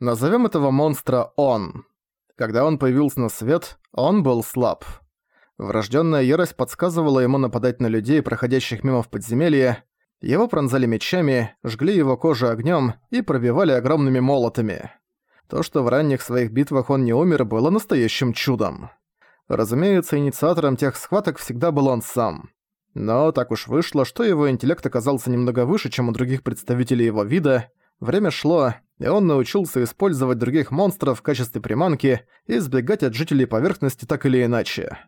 Назовем этого монстра «Он». Когда он появился на свет, он был слаб. Врожденная ярость подсказывала ему нападать на людей, проходящих мимо в подземелье. Его пронзали мечами, жгли его кожу огнем и пробивали огромными молотами. То, что в ранних своих битвах он не умер, было настоящим чудом. Разумеется, инициатором тех схваток всегда был он сам. Но так уж вышло, что его интеллект оказался немного выше, чем у других представителей его вида. Время шло, и он научился использовать других монстров в качестве приманки и избегать от жителей поверхности так или иначе.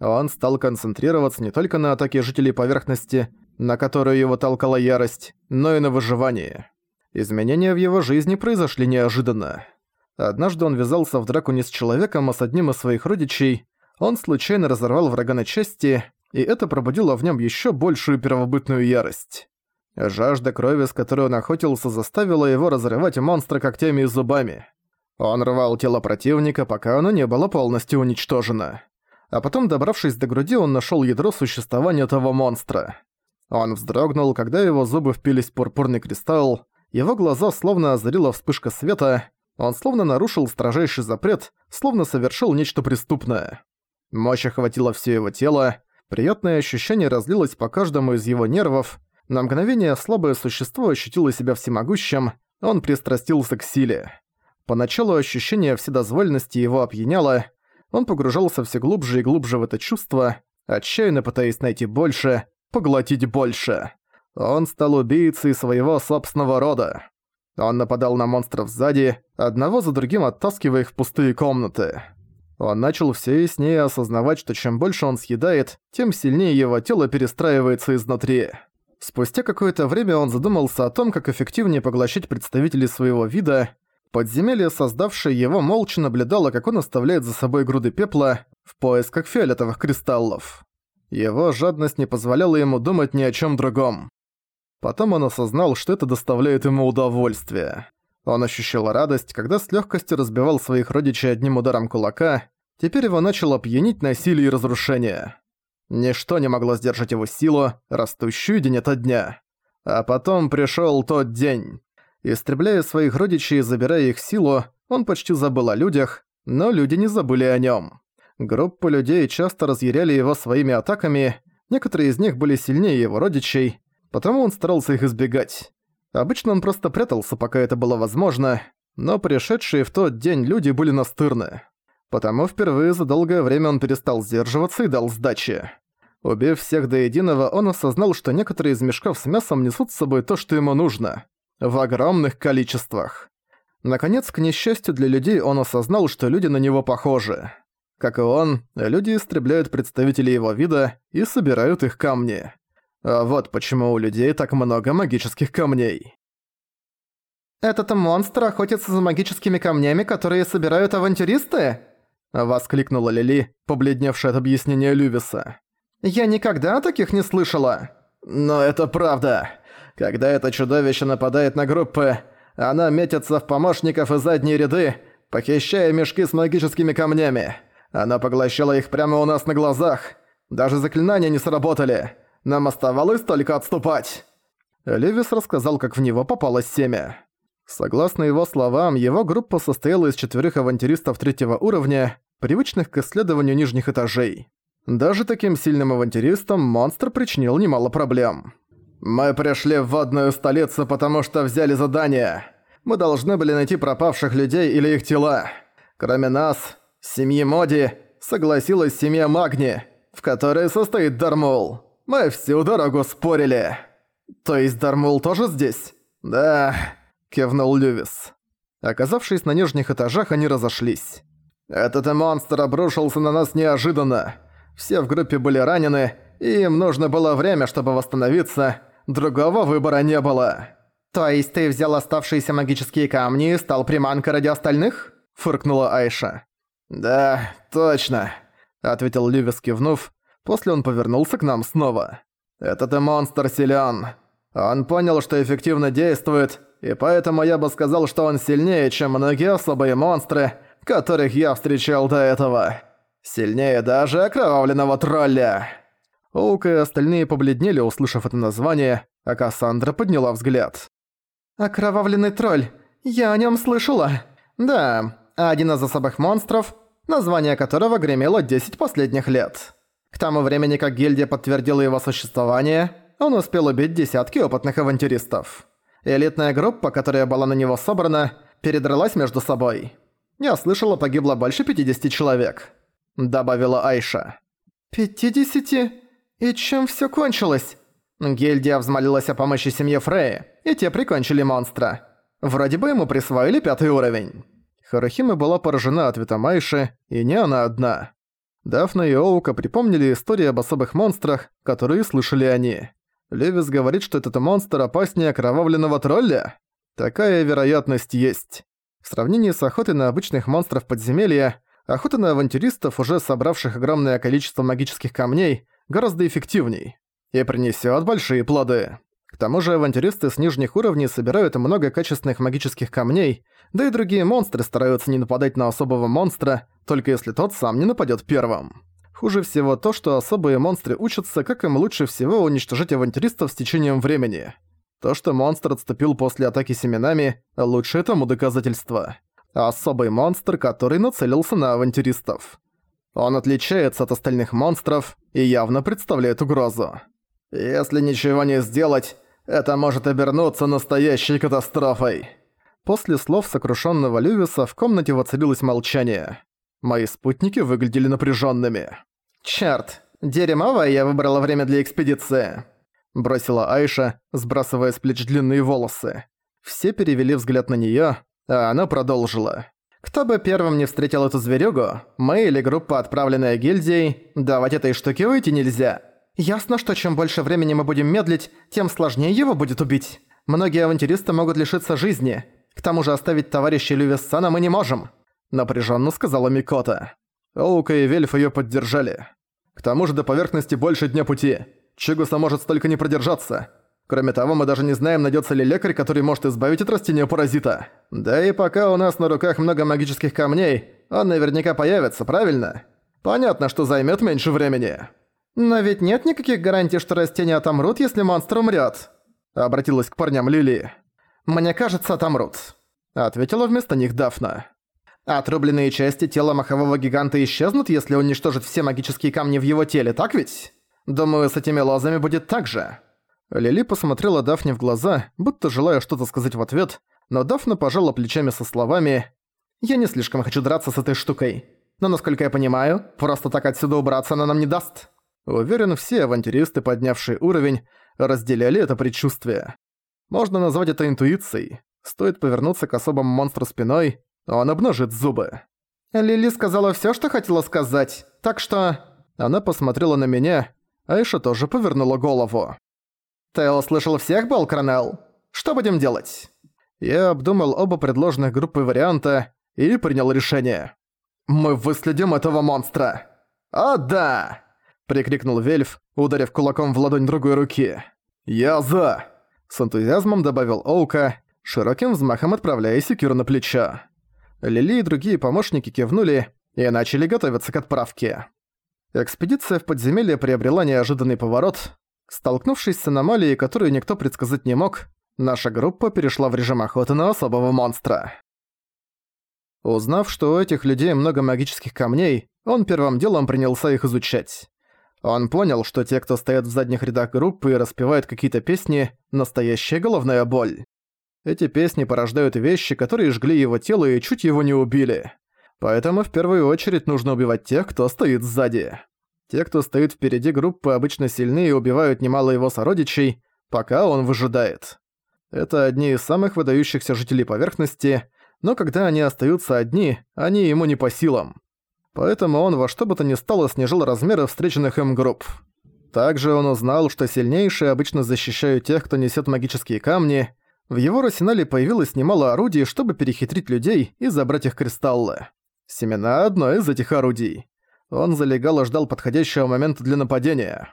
Он стал концентрироваться не только на атаке жителей поверхности, на которую его толкала ярость, но и на выживании. Изменения в его жизни произошли неожиданно. Однажды он ввязался в драку не с человеком, а с одним из своих родичей. Он случайно разорвал врага на части, и это пробудило в нем еще большую первобытную ярость. Жажда крови, с которой он охотился, заставила его разрывать монстра когтями и зубами. Он рвал тело противника, пока оно не было полностью уничтожено. А потом, добравшись до груди, он нашел ядро существования того монстра. Он вздрогнул, когда его зубы впились в пурпурный кристалл, его глаза словно озарила вспышка света, он словно нарушил строжайший запрет, словно совершил нечто преступное. Мощь охватила все его тело, приятное ощущение разлилось по каждому из его нервов, на мгновение слабое существо ощутило себя всемогущим, он пристрастился к силе. Поначалу ощущение вседозволенности его опьяняло, он погружался все глубже и глубже в это чувство, отчаянно пытаясь найти больше, поглотить больше. Он стал убийцей своего собственного рода. Он нападал на монстров сзади, одного за другим оттаскивая их в пустые комнаты. Он начал все яснее осознавать, что чем больше он съедает, тем сильнее его тело перестраивается изнутри. Спустя какое-то время он задумался о том, как эффективнее поглощать представителей своего вида. Подземелье, создавшее его, молча наблюдало, как он оставляет за собой груды пепла в поисках фиолетовых кристаллов. Его жадность не позволяла ему думать ни о чем другом. Потом он осознал, что это доставляет ему удовольствие. Он ощущал радость, когда с легкостью разбивал своих родичей одним ударом кулака, теперь его начало пьянить насилие и разрушение. Ничто не могло сдержать его силу, растущую день ото дня. А потом пришёл тот день. Истребляя своих родичей и забирая их силу, он почти забыл о людях, но люди не забыли о нём. Группы людей часто разъяряли его своими атаками, некоторые из них были сильнее его родичей, потому он старался их избегать. Обычно он просто прятался, пока это было возможно, но пришедшие в тот день люди были настырны. Потому впервые за долгое время он перестал сдерживаться и дал сдачи. Убив всех до единого, он осознал, что некоторые из мешков с мясом несут с собой то, что ему нужно. В огромных количествах. Наконец, к несчастью для людей, он осознал, что люди на него похожи. Как и он, люди истребляют представителей его вида и собирают их камни. А вот почему у людей так много магических камней. «Этот монстр охотится за магическими камнями, которые собирают авантюристы?» Воскликнула Лили, побледневшая от объяснения Лювиса. «Я никогда таких не слышала!» «Но это правда. Когда это чудовище нападает на группы, она метится в помощников и задние ряды, похищая мешки с магическими камнями. Она поглощала их прямо у нас на глазах. Даже заклинания не сработали. Нам оставалось только отступать». Левис рассказал, как в него попалось семя. Согласно его словам, его группа состояла из четверых авантюристов третьего уровня, привычных к исследованию нижних этажей. Даже таким сильным авантюристам монстр причинил немало проблем. «Мы пришли в водную столицу, потому что взяли задание. Мы должны были найти пропавших людей или их тела. Кроме нас, семьи Моди, согласилась семья Магни, в которой состоит Дармул. Мы всю дорогу спорили». «То есть Дармул тоже здесь?» «Да», — кивнул Лювис. Оказавшись на нижних этажах, они разошлись. «Этот монстр обрушился на нас неожиданно. Все в группе были ранены, и им нужно было время, чтобы восстановиться. Другого выбора не было». «То есть ты взял оставшиеся магические камни и стал приманкой ради остальных?» – фыркнула Айша. «Да, точно», – ответил Ливис, кивнув. После он повернулся к нам снова. «Этот монстр силен. Он понял, что эффективно действует, и поэтому я бы сказал, что он сильнее, чем многие слабые монстры, которых я встречал до этого». Сильнее даже окровавленного тролля!» Оук и остальные побледнели, услышав это название, а Кассандра подняла взгляд. «Окровавленный тролль! Я о нем слышала! Да, один из особых монстров, название которого гремело 10 последних лет. К тому времени, как гильдия подтвердила его существование, он успел убить десятки опытных авантюристов. Элитная группа, которая была на него собрана, передралась между собой. Я слышала, погибло больше 50 человек», — добавила Айша. «Пятидесяти? И чем всё кончилось?» Гильдия взмолилась о помощи семье Фреи, и те прикончили монстра. Вроде бы ему присвоили пятый уровень. Харахима была поражена ответом Айши, и не она одна. Дафна и Оука припомнили истории об особых монстрах, которые слышали они. Левис говорит, что этот монстр опаснее окровавленного тролля? Такая вероятность есть. В сравнении с охотой на обычных монстров подземелья, охота на авантюристов, уже собравших огромное количество магических камней, гораздо эффективней и принесет большие плоды. К тому же авантюристы с нижних уровней собирают много качественных магических камней, да и другие монстры стараются не нападать на особого монстра, только если тот сам не нападет первым. Хуже всего то, что особые монстры учатся, как им лучше всего уничтожить авантюристов с течением времени. То, что монстр отступил после атаки семенами, лучшее тому доказательство. Особый монстр, который нацелился на авантюристов. Он отличается от остальных монстров и явно представляет угрозу. Если ничего не сделать, это может обернуться настоящей катастрофой. После слов сокрушенного Лювиса в комнате воцарилось молчание. Мои спутники выглядели напряженными. «Чёрт, дерьмовое я выбрала время для экспедиции», – бросила Айша, сбрасывая с плеч длинные волосы. Все перевели взгляд на неё, а она продолжила. «Кто бы первым не встретил эту зверюгу, мы или группа, отправленная гильдией, давать этой штуке выйти нельзя. Ясно, что чем больше времени мы будем медлить, тем сложнее его будет убить. Многие авантюристы могут лишиться жизни. К тому же оставить товарища Лювессана мы не можем напряженно сказала Микота. Оука и Вельф ее поддержали. К тому же до поверхности больше дня пути. Чигуса может столько не продержаться. Кроме того, мы даже не знаем, найдется ли лекарь, который может избавить от растения паразита. Да и пока у нас на руках много магических камней, он наверняка появится, правильно? Понятно, что займет меньше времени. Но ведь нет никаких гарантий, что растения отомрут, если монстр умрет. Обратилась к парням Лили. «Мне кажется, отомрут», — ответила вместо них Дафна. Отрубленные части тела махового гиганта исчезнут, если уничтожит все магические камни в его теле, так ведь? Думаю, с этими лозами будет так же». Лили посмотрела Дафне в глаза, будто желая что-то сказать в ответ, но Дафна пожала плечами со словами «Я не слишком хочу драться с этой штукой, но, насколько я понимаю, просто так отсюда убраться она нам не даст». Уверен, все авантюристы, поднявшие уровень, разделяли это предчувствие. Можно назвать это интуицией. Стоит повернуться к особому монстру спиной, он обнажит зубы. Лили сказала всё, что хотела сказать, так что... Она посмотрела на меня, Айша тоже повернула голову. «Ты услышал всех, Балкранел? Что будем делать?» Я обдумал оба предложенных группы варианта и принял решение. «Мы выследим этого монстра!» «О, да!» — прикрикнул Вельф, ударив кулаком в ладонь другой руки. «Я за!» — с энтузиазмом добавил Оука, широким взмахом отправляя секиру на плечо. Лили и другие помощники кивнули и начали готовиться к отправке. Экспедиция в подземелье приобрела неожиданный поворот. Столкнувшись с аномалией, которую никто предсказать не мог, наша группа перешла в режим охоты на особого монстра. Узнав, что у этих людей много магических камней, он первым делом принялся их изучать. Он понял, что те, кто стоят в задних рядах группы и распевают какие-то песни, настоящая головная боль. Эти песни порождают вещи, которые жгли его тело и чуть его не убили. Поэтому в первую очередь нужно убивать тех, кто стоит сзади. Те, кто стоит впереди группы, обычно сильны и убивают немало его сородичей, пока он выжидает. Это одни из самых выдающихся жителей поверхности, но когда они остаются одни, они ему не по силам. Поэтому он во что бы то ни стало снижал размеры встреченных им групп. Также он узнал, что сильнейшие обычно защищают тех, кто несет магические камни, в его арсенале появилось немало орудий, чтобы перехитрить людей и забрать их кристаллы. Семена – одно из этих орудий. Он залегал и ждал подходящего момента для нападения.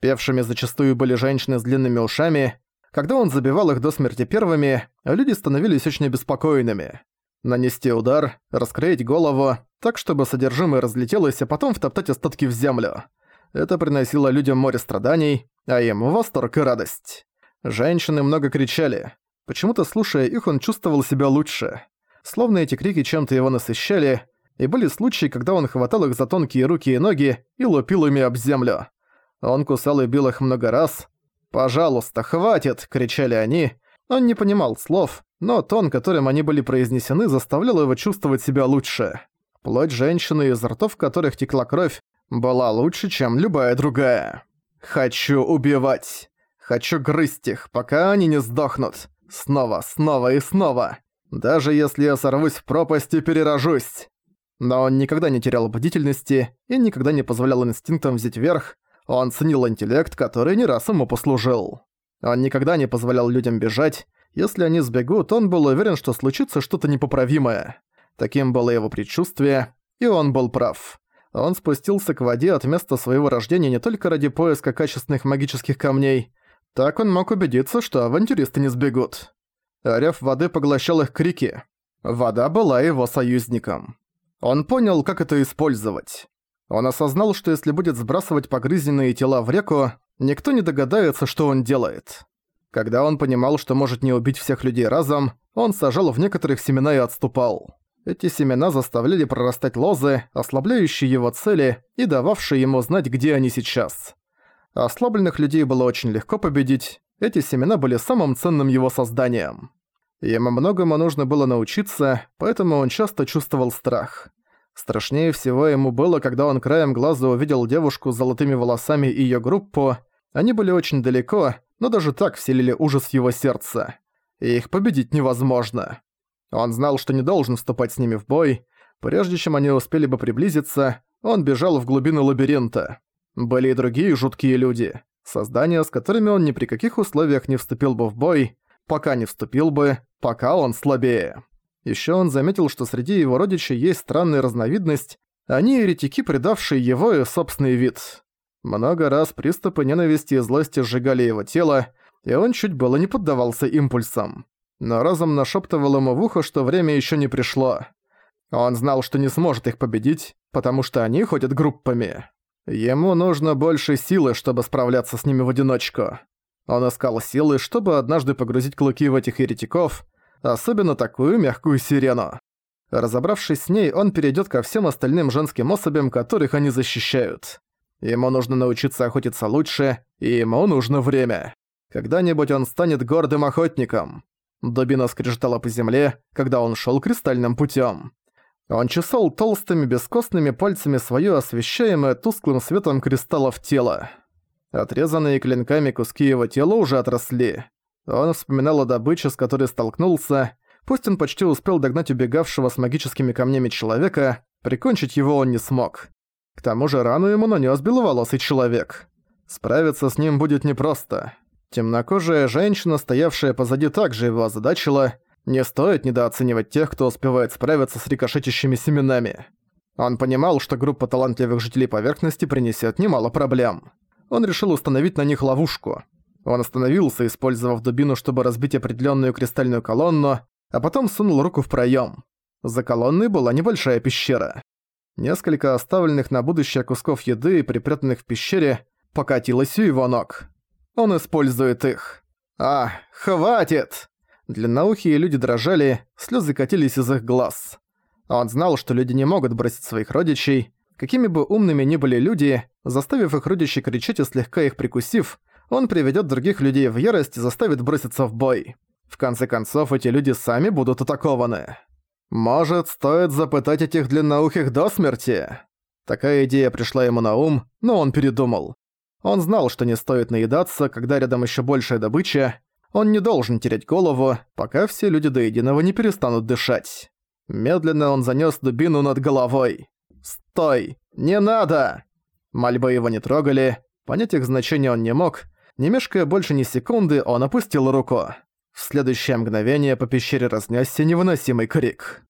Певшими зачастую были женщины с длинными ушами. Когда он забивал их до смерти первыми, люди становились очень обеспокоенными. Нанести удар, раскроить голову, так чтобы содержимое разлетелось, а потом втоптать остатки в землю. Это приносило людям море страданий, а им восторг и радость. Женщины много кричали. Почему-то, слушая их, он чувствовал себя лучше. словно эти крики чем-то его насыщали, и были случаи, когда он хватал их за тонкие руки и ноги и лупил ими об землю. Он кусал и бил их много раз. «Пожалуйста, хватит!» — кричали они. Он не понимал слов, но тон, которым они были произнесены, заставлял его чувствовать себя лучше. Плоть женщины, из ртов которых текла кровь, была лучше, чем любая другая. «Хочу убивать! Хочу грызть их, пока они не сдохнут! Снова, снова и снова! Даже если я сорвусь в пропасть и перерожусь!» Но он никогда не терял бдительности и никогда не позволял инстинктам взять верх, он ценил интеллект, который не раз ему послужил. Он никогда не позволял людям бежать, если они сбегут, он был уверен, что случится что-то непоправимое. Таким было его предчувствие, и он был прав. Он спустился к воде от места своего рождения не только ради поиска качественных магических камней, так он мог убедиться, что авантюристы не сбегут. Рев воды поглощал их крики. Вода была его союзником. Он понял, как это использовать. Он осознал, что если будет сбрасывать погрызенные тела в реку, никто не догадается, что он делает. Когда он понимал, что может не убить всех людей разом, он сажал в некоторых семена и отступал. Эти семена заставляли прорастать лозы, ослабляющие его цели и дававшие ему знать, где они сейчас. Ослабленных людей было очень легко победить, эти семена были самым ценным его созданием. Ему многому нужно было научиться, поэтому он часто чувствовал страх. Страшнее всего ему было, когда он краем глаза увидел девушку с золотыми волосами и её группу. Они были очень далеко, но даже так вселили ужас в его сердце. Их победить невозможно. Он знал, что не должен вступать с ними в бой. Прежде чем они успели бы приблизиться, он бежал в глубины лабиринта. Были и другие жуткие люди. Создания, с которыми он ни при каких условиях не вступил бы в бой, пока не вступил бы, пока он слабее. Ещё он заметил, что среди его родичей есть странная разновидность, они еретики, предавшие его и собственный вид. Много раз приступы ненависти и злости сжигали его тело, и он чуть было не поддавался импульсам. Но разом нашептывал ему в ухо, что время ещё не пришло. Он знал, что не сможет их победить, потому что они ходят группами. Ему нужно больше силы, чтобы справляться с ними в одиночку. Он искал силы, чтобы однажды погрузить клыки в этих еретиков, особенно такую мягкую сирену. Разобравшись с ней, он перейдет ко всем остальным женским особям, которых они защищают. Ему нужно научиться охотиться лучше, и ему нужно время. Когда-нибудь он станет гордым охотником. Дубина скрежетала по земле, когда он шел кристальным путем. Он чесал толстыми бескостными пальцами свое освещаемое тусклым светом кристаллов тело. Отрезанные клинками куски его тела уже отросли. Он вспоминал о добыче, с которой столкнулся. Пусть он почти успел догнать убегавшего с магическими камнями человека, прикончить его он не смог. К тому же рану ему нанес беловолосый человек. Справиться с ним будет непросто. Темнокожая женщина, стоявшая позади, также его озадачила. Не стоит недооценивать тех, кто успевает справиться с рикошетящими семенами. Он понимал, что группа талантливых жителей поверхности принесет немало проблем. Он решил установить на них ловушку. Он остановился, использовав дубину, чтобы разбить определенную кристальную колонну, а потом сунул руку в проем. За колонной была небольшая пещера. Несколько оставленных на будущее кусков еды, припрятанных в пещере, покатилось у его ног. Он использует их. «А, хватит!» Длинноухие люди дрожали, слезы катились из их глаз. Он знал, что люди не могут бросить своих родичей. Какими бы умными ни были люди, заставив их родичей кричать и слегка их прикусив, он приведет других людей в ярость и заставит броситься в бой. В конце концов, эти люди сами будут атакованы. Может, стоит запытать этих длинноухих до смерти? Такая идея пришла ему на ум, но он передумал. Он знал, что не стоит наедаться, когда рядом еще большая добыча. Он не должен терять голову, пока все люди до единого не перестанут дышать. Медленно он занёс дубину над головой. «Стой! Не надо!» Мольбы его не трогали, понять их значение он не мог, не мешкая больше ни секунды, он опустил руку. В следующее мгновение по пещере разнесся невыносимый крик.